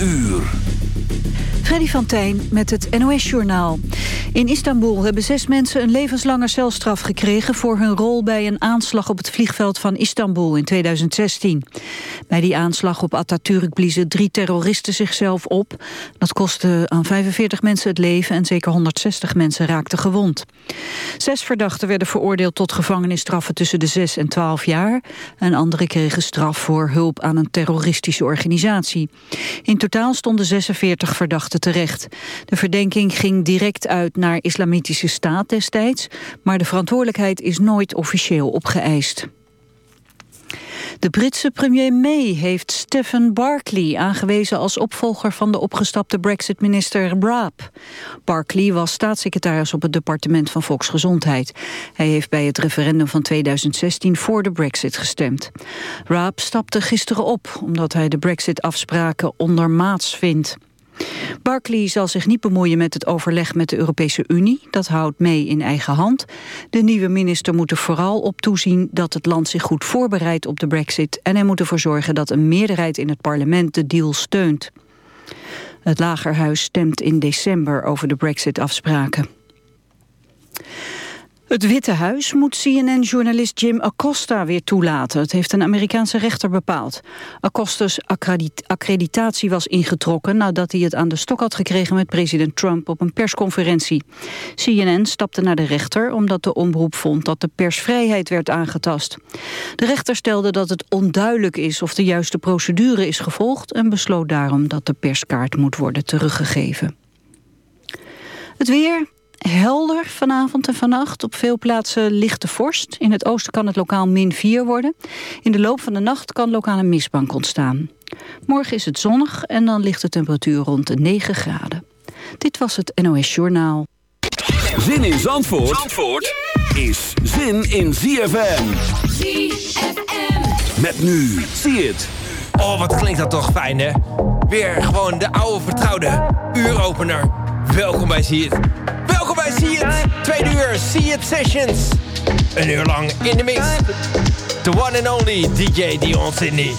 uur. Freddy van Tijn met het NOS-journaal. In Istanbul hebben zes mensen een levenslange celstraf gekregen... voor hun rol bij een aanslag op het vliegveld van Istanbul in 2016. Bij die aanslag op Atatürk bliezen drie terroristen zichzelf op. Dat kostte aan 45 mensen het leven en zeker 160 mensen raakten gewond. Zes verdachten werden veroordeeld tot gevangenisstraffen tussen de 6 en 12 jaar. En anderen kregen straf voor hulp aan een terroristische organisatie. In totaal stonden 46 verdachten De verdenking ging direct uit naar Islamitische Staat destijds... maar de verantwoordelijkheid is nooit officieel opgeëist. De Britse premier May heeft Stephen Barclay aangewezen als opvolger van de opgestapte Brexit-minister Raab. Barclay was staatssecretaris op het departement van Volksgezondheid. Hij heeft bij het referendum van 2016 voor de Brexit gestemd. Raab stapte gisteren op omdat hij de Brexit-afspraken ondermaats vindt. Barclay zal zich niet bemoeien met het overleg met de Europese Unie. Dat houdt mee in eigen hand. De nieuwe minister moet er vooral op toezien dat het land zich goed voorbereidt op de brexit. En hij moet ervoor zorgen dat een meerderheid in het parlement de deal steunt. Het Lagerhuis stemt in december over de brexit-afspraken. Het Witte Huis moet CNN-journalist Jim Acosta weer toelaten. Het heeft een Amerikaanse rechter bepaald. Acosta's accreditatie was ingetrokken nadat hij het aan de stok had gekregen met president Trump op een persconferentie. CNN stapte naar de rechter omdat de omroep vond dat de persvrijheid werd aangetast. De rechter stelde dat het onduidelijk is of de juiste procedure is gevolgd en besloot daarom dat de perskaart moet worden teruggegeven. Het weer, helder vanavond en vannacht. Op veel plaatsen lichte vorst. In het oosten kan het lokaal min 4 worden. In de loop van de nacht kan lokale mistbank ontstaan. Morgen is het zonnig en dan ligt de temperatuur rond de 9 graden. Dit was het NOS Journaal. Zin in Zandvoort, Zandvoort is zin in ZFM. ZFM. Met nu, zie het. Oh, wat klinkt dat toch fijn, hè? Weer gewoon de oude vertrouwde uuropener. Welkom bij See It. Tweede uur, See It Sessions. Een uur lang in de mix. The one and only DJ Dion Sydney.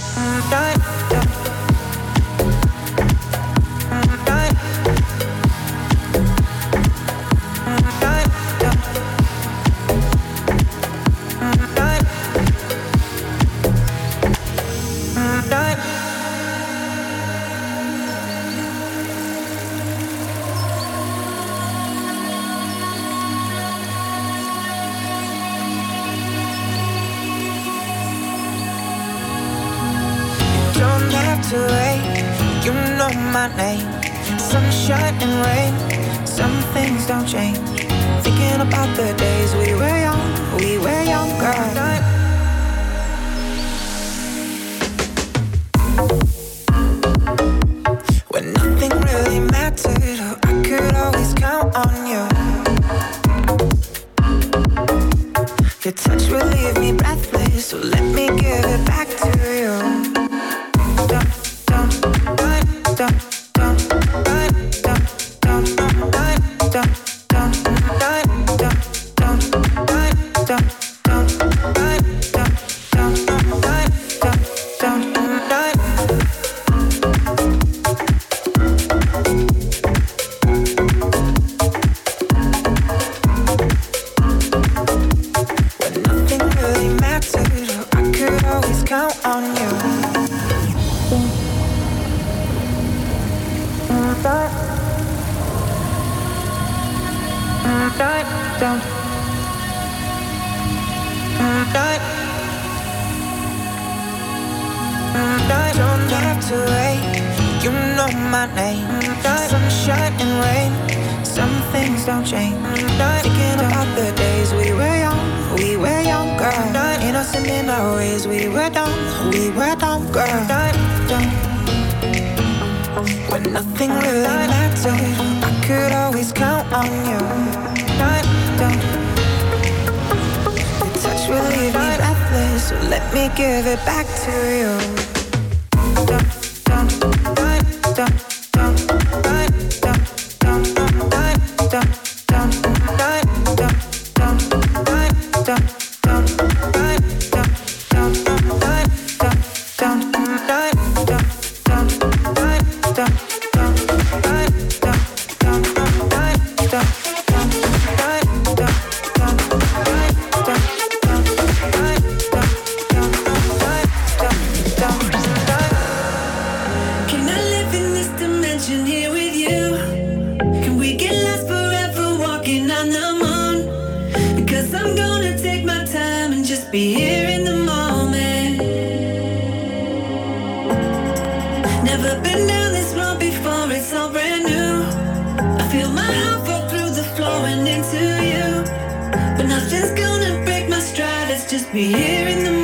be here in the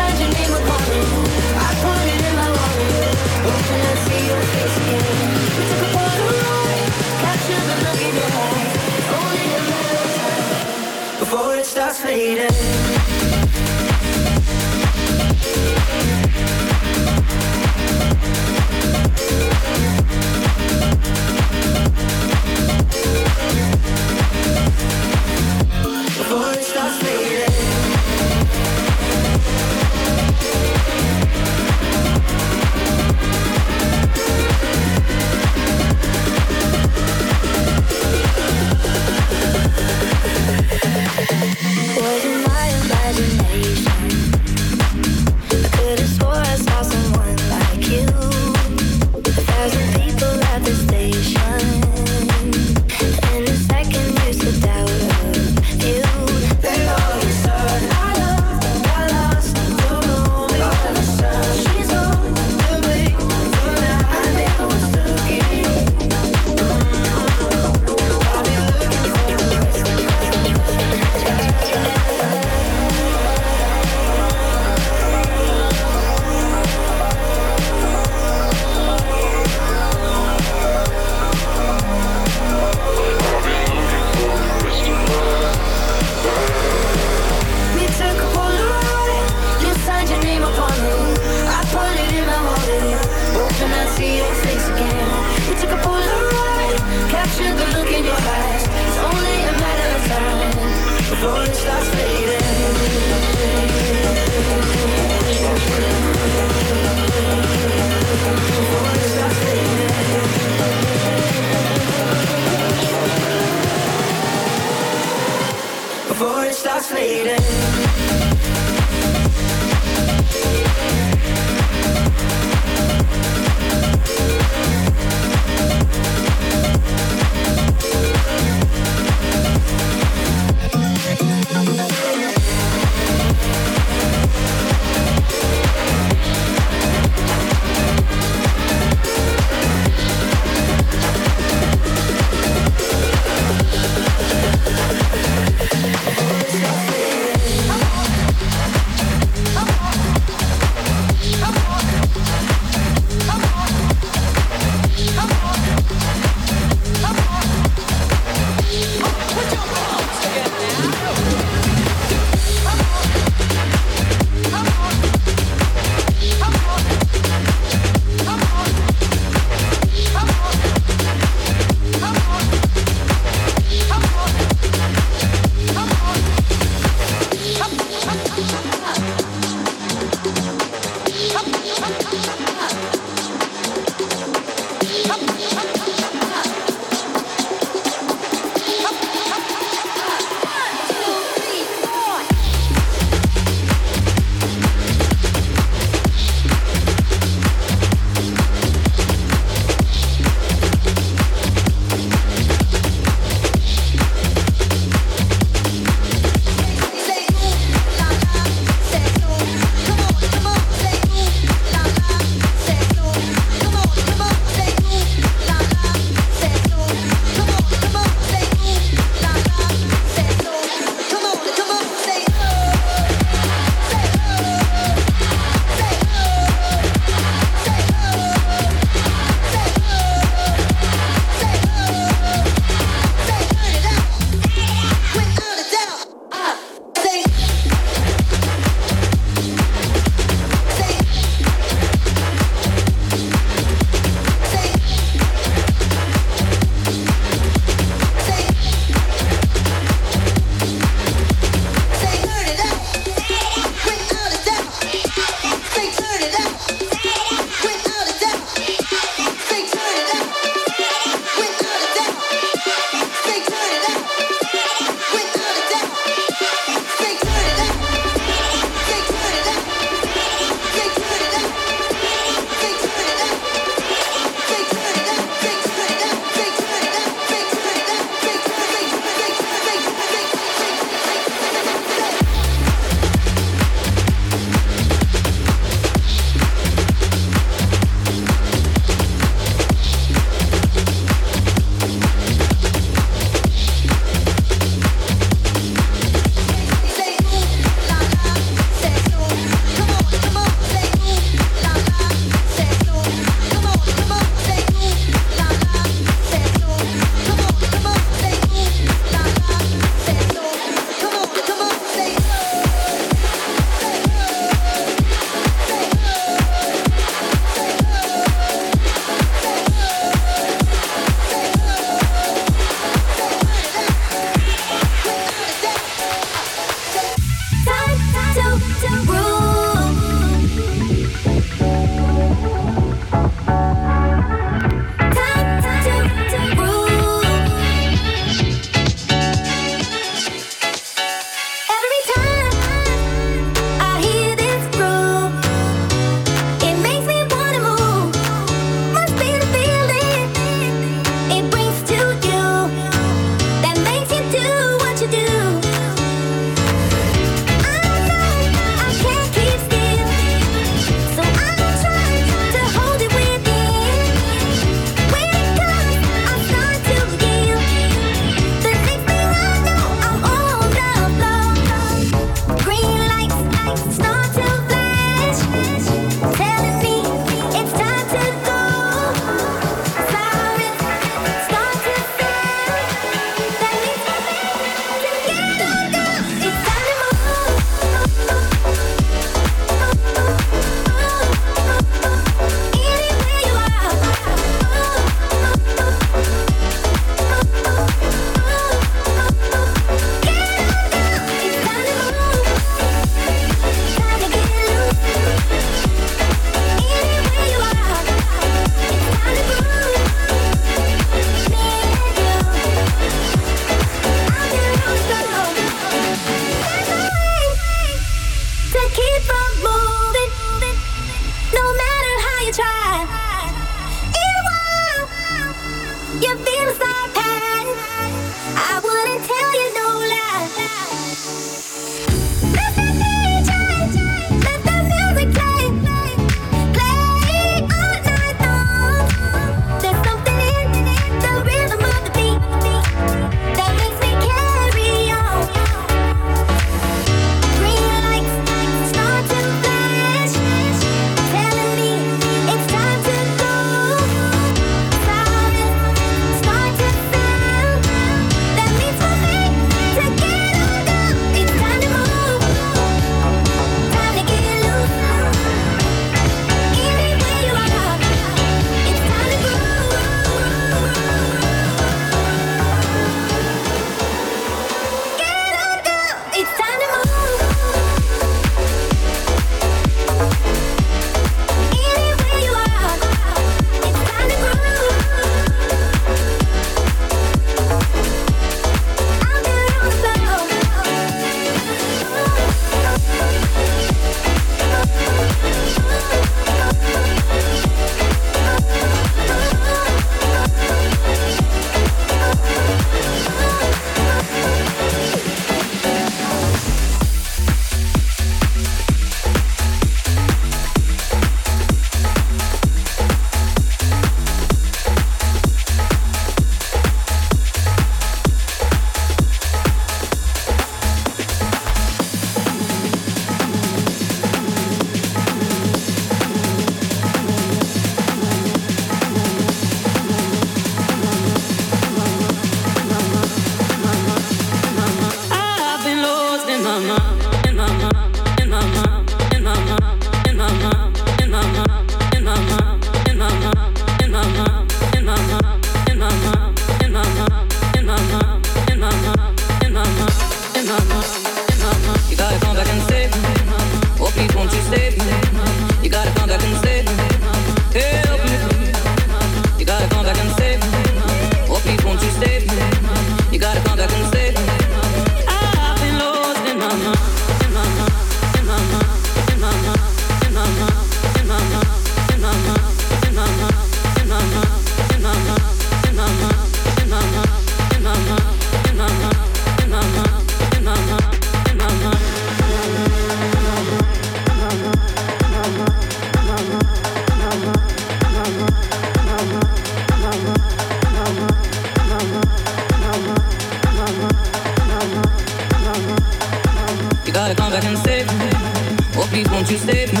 please won't you save me?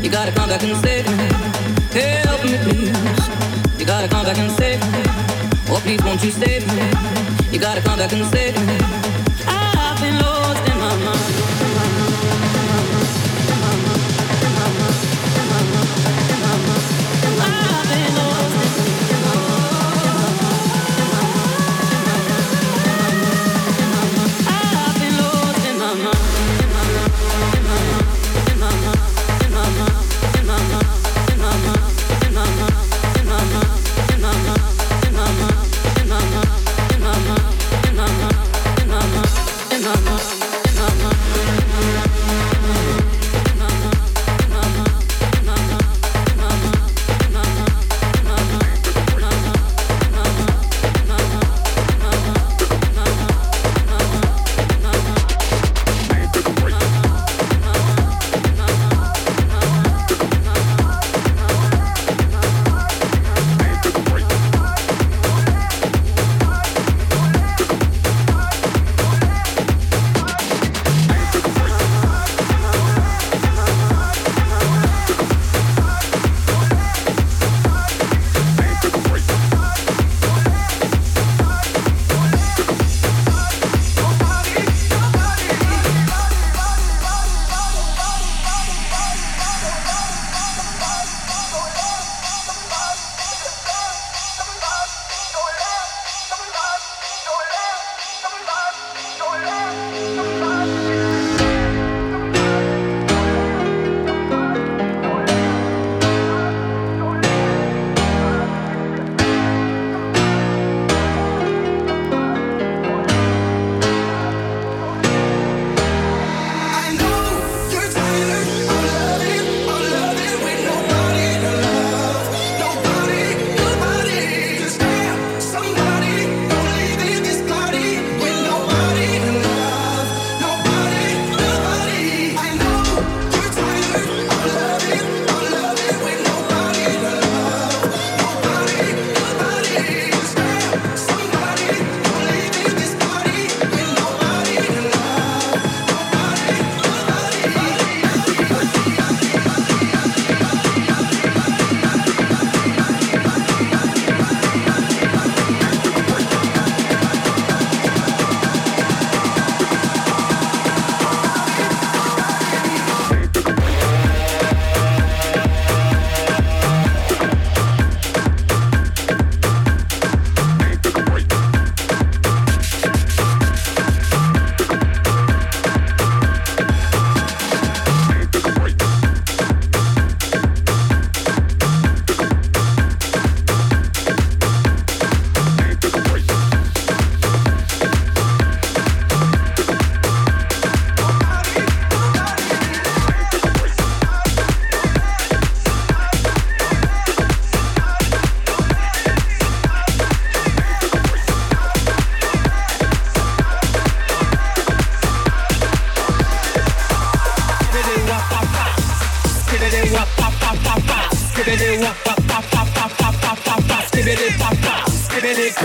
You gotta come back and save me. Help me, please. You gotta come back and save me. Oh, please won't you save me? You gotta come back and save me.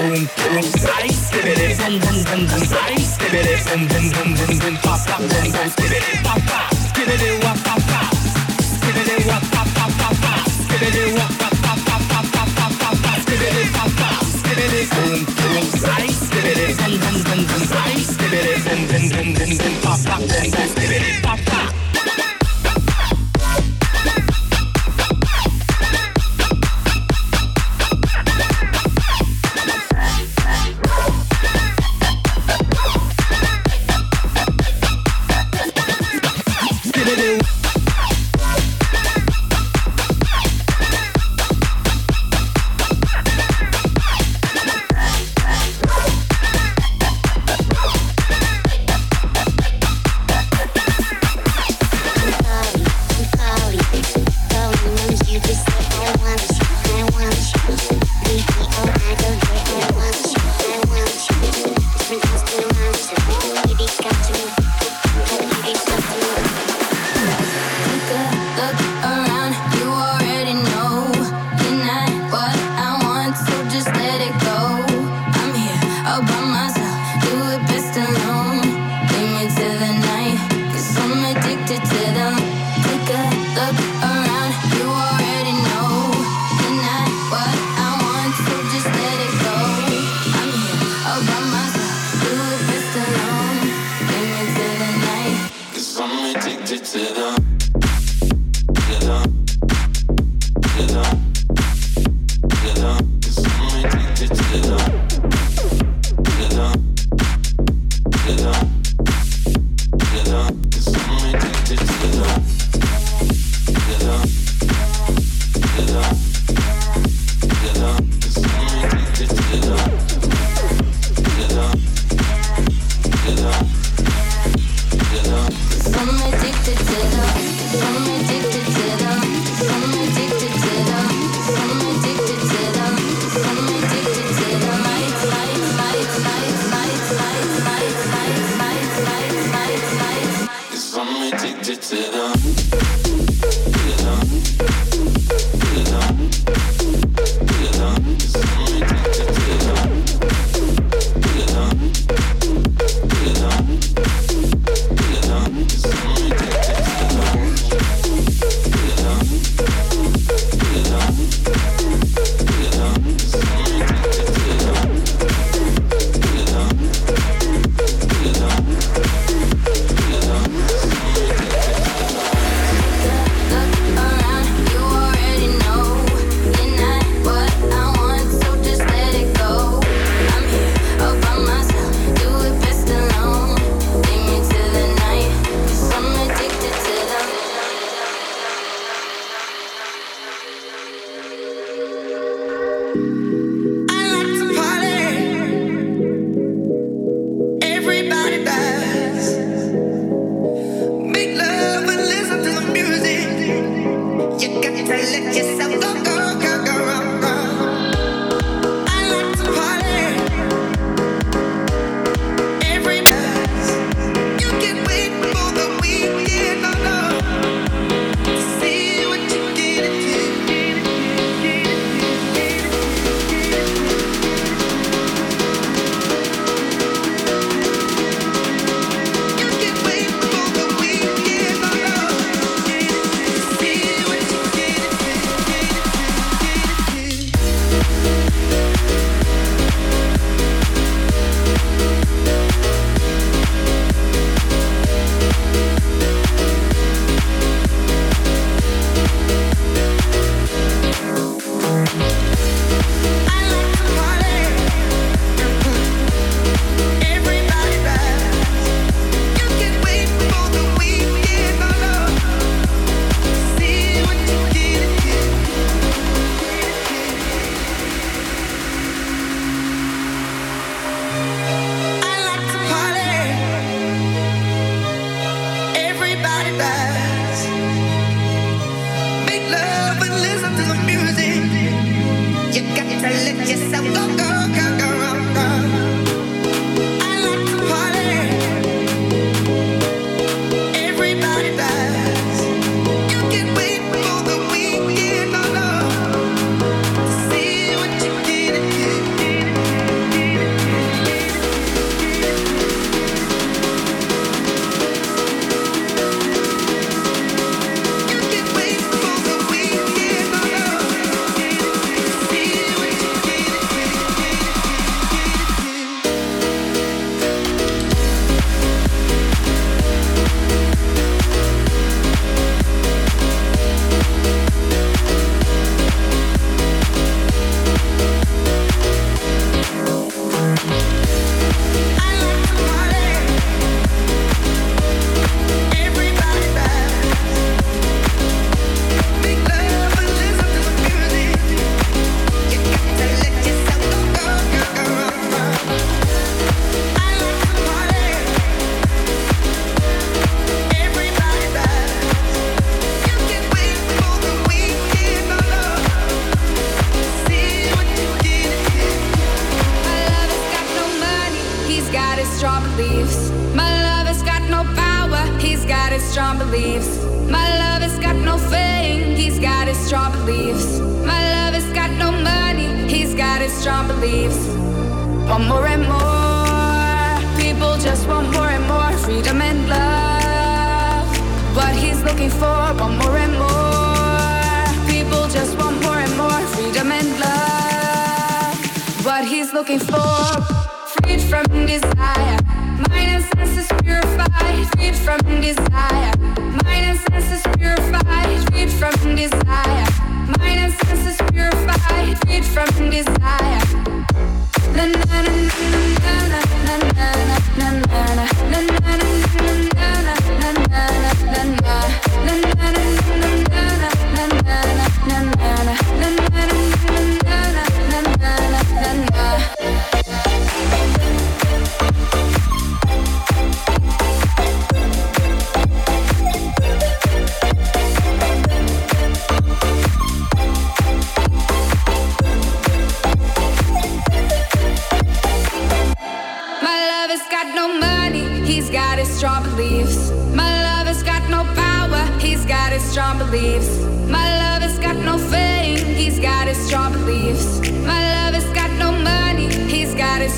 boom boom Zaddy skibbity Zum zum boom boom boom boom, Zum zum zum zum boom boom boom boom boom Skibbity pop pop Skibbity wop pop pop Skibbity wop pop pop pop pop Skibbity wop pop pop pop pop pop pop pop pop Skibbity pop pop Skibbity boom boom boom boom boom boom zum zum Zaddy skibbity boom boom boom boom boom, Pop pop boom boom Skibbity pop pop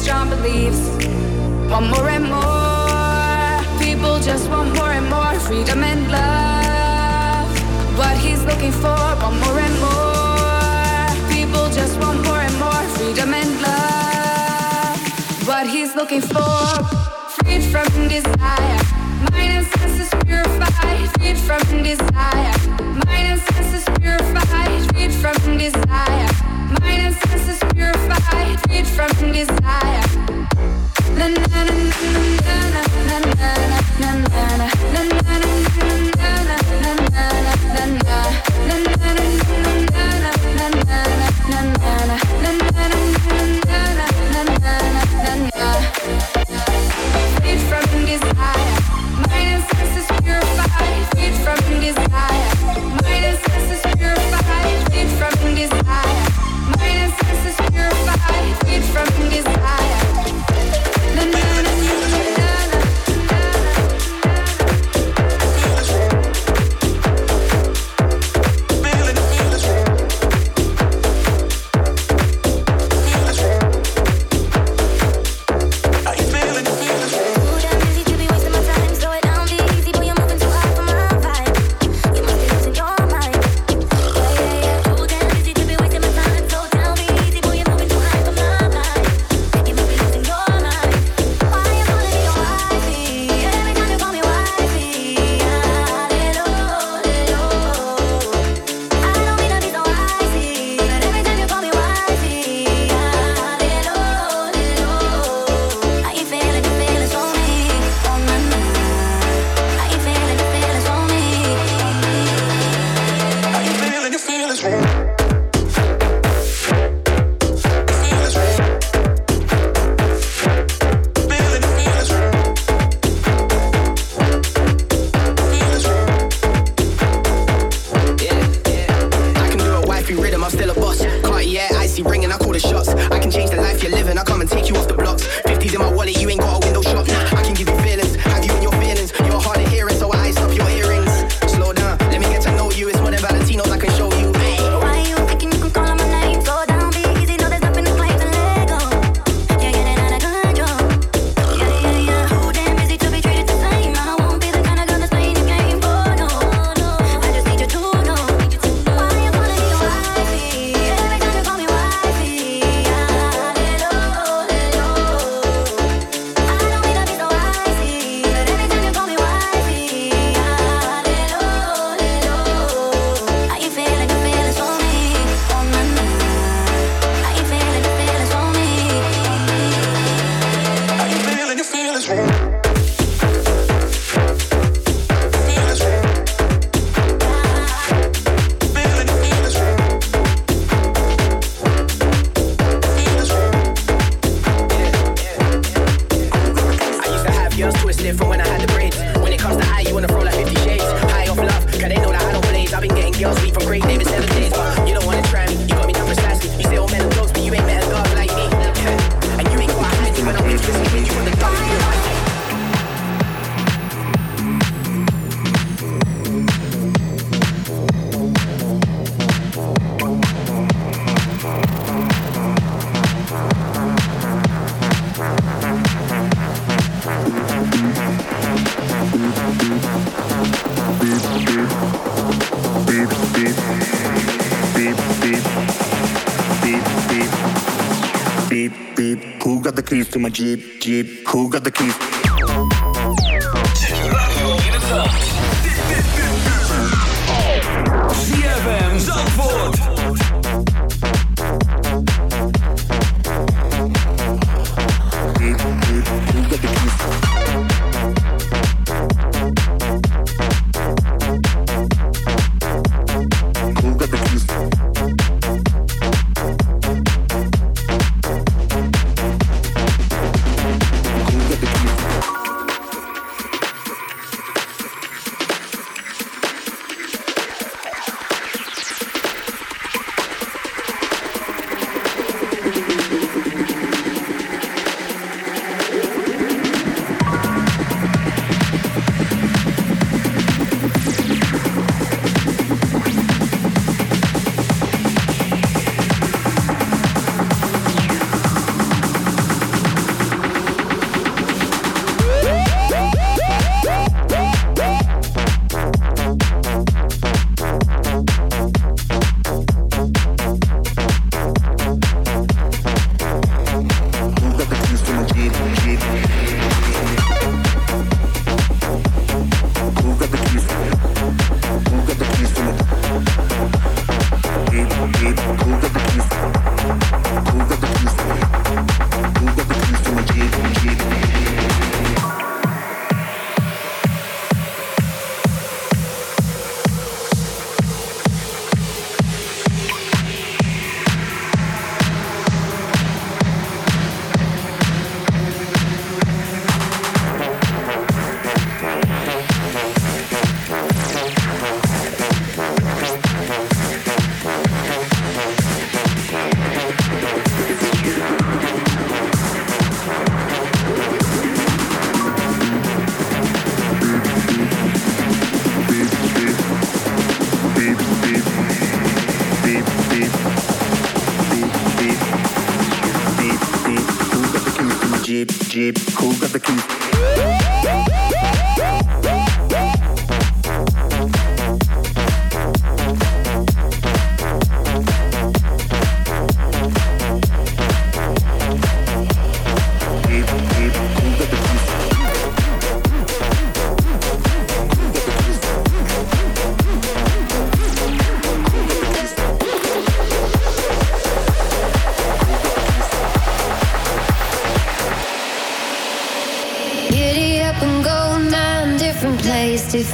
strong beliefs. Want more and more. People just want more and more freedom and love. What he's looking for, want more and more. People just want more and more freedom and love. What he's looking for, freed from desire. Mind and senses purified, freed from desire. Mind and senses purified, freed from desire. Mind and senses na na na na keys to my Jeep, Jeep? Who got the keys?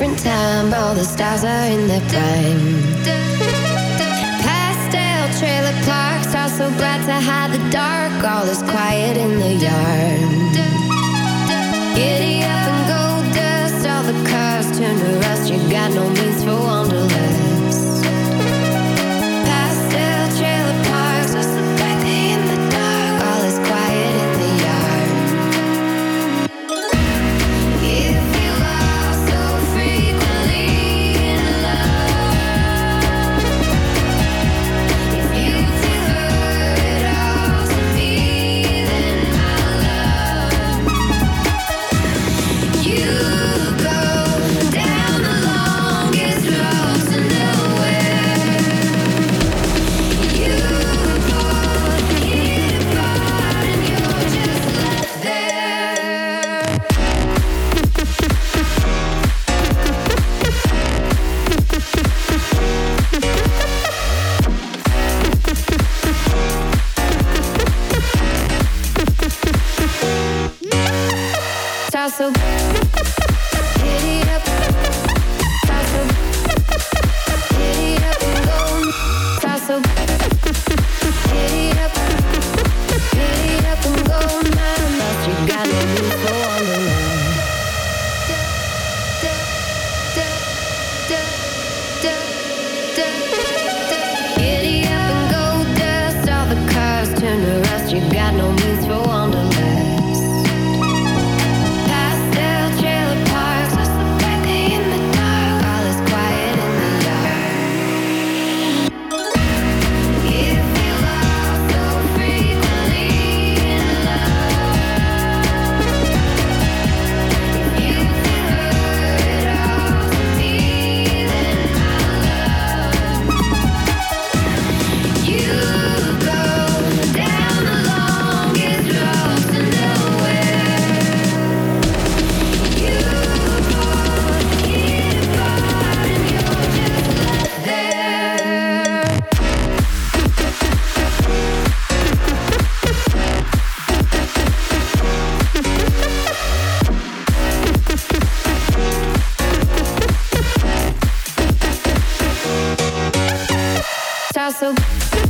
different time. All the stars are in their prime. Pastel trailer parks are so glad to hide the so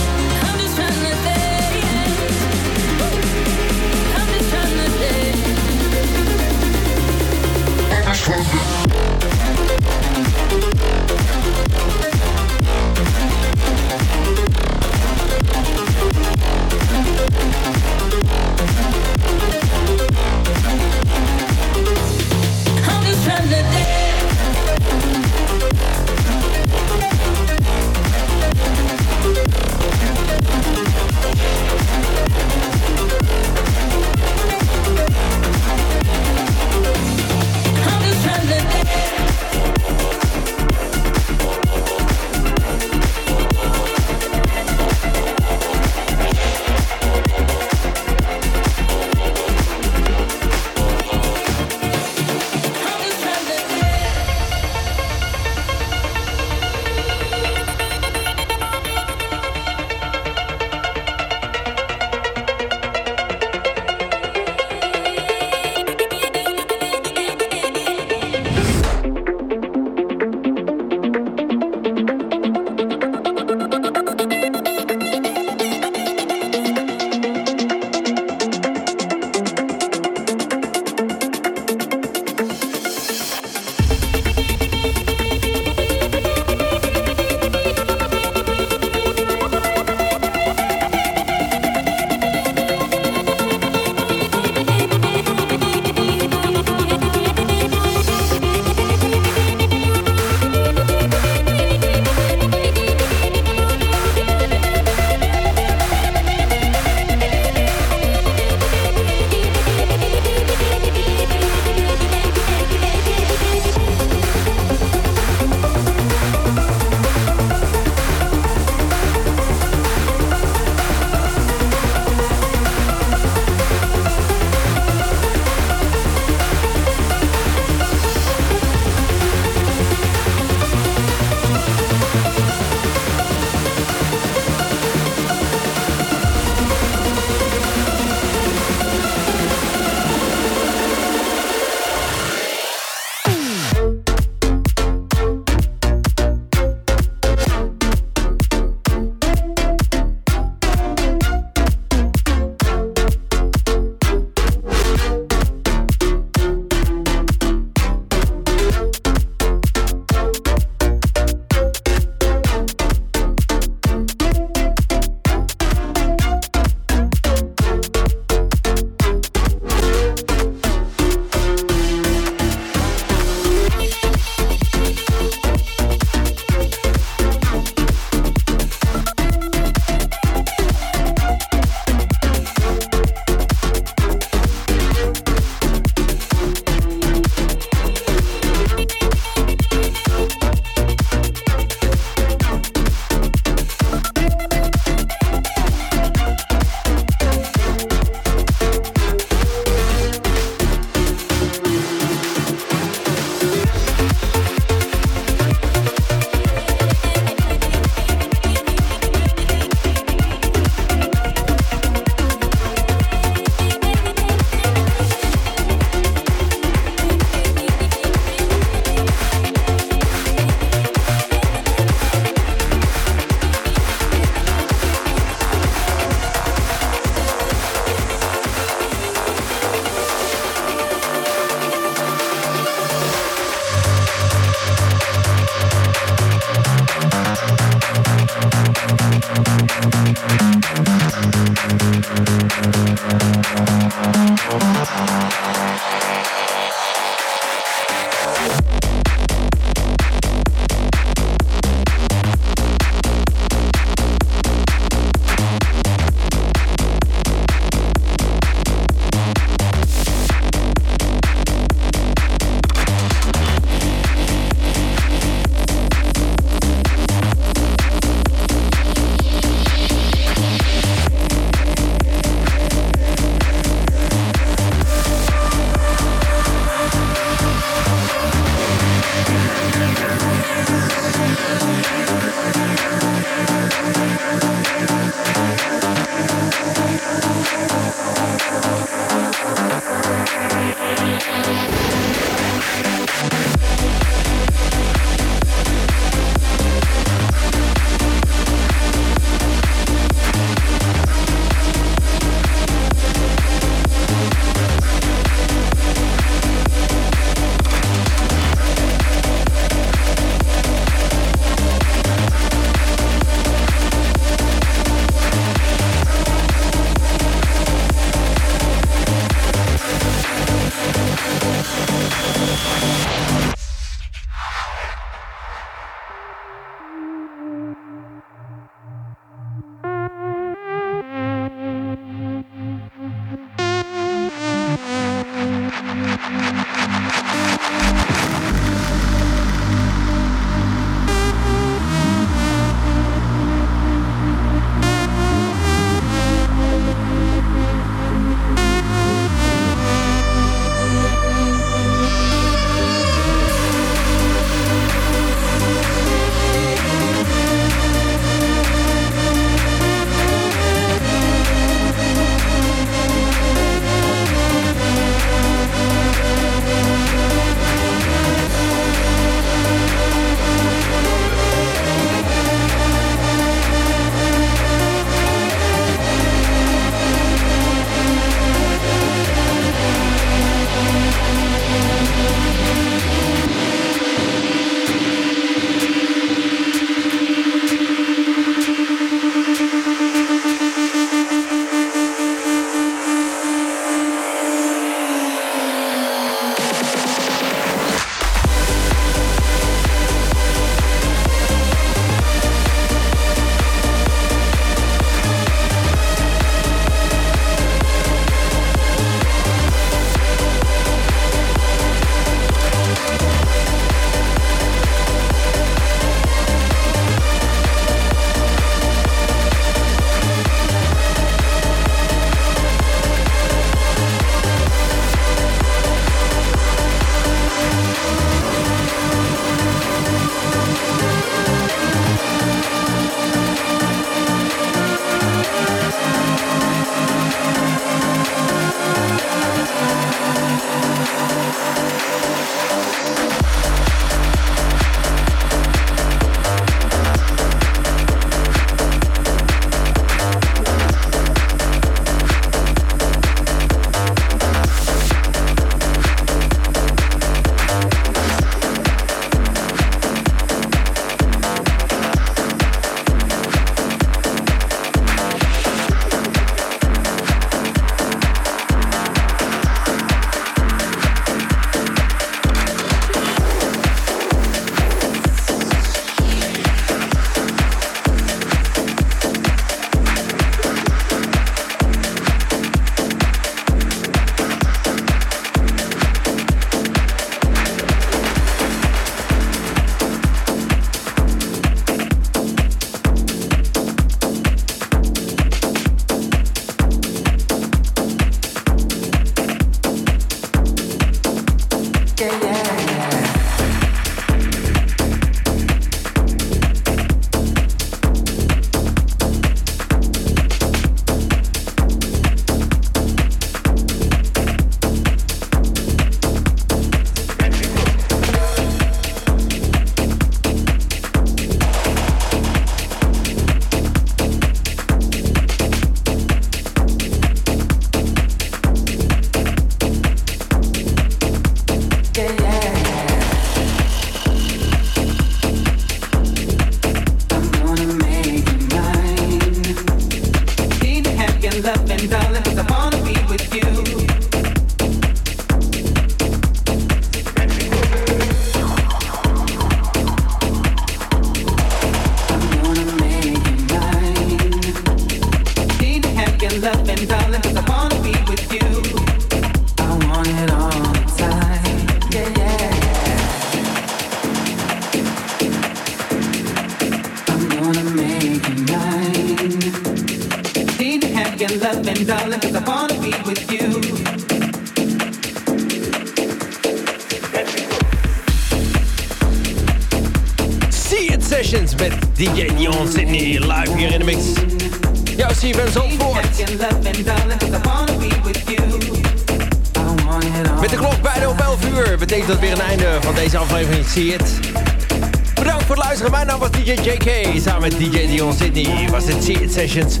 Sessions.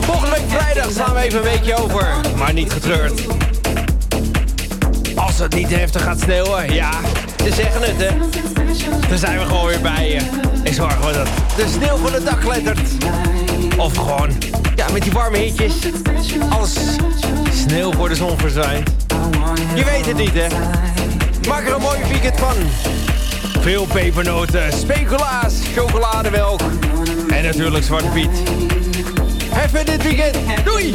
Volgende week vrijdag slaan we even een weekje over. Maar niet getreurd. Als het niet heftig gaat sneeuwen, ja, ze zeggen het hè. Dan zijn we gewoon weer bij je. En zorgen we dat de sneeuw van het dak klettert. Of gewoon, ja, met die warme hitjes. Als sneeuw voor de zon. Je weet het niet, hè. Maak er een mooi weekend van. Veel pepernoten, speculaas, chocolademelk. En natuurlijk Zwarte Piet. Have dit weekend. Doei!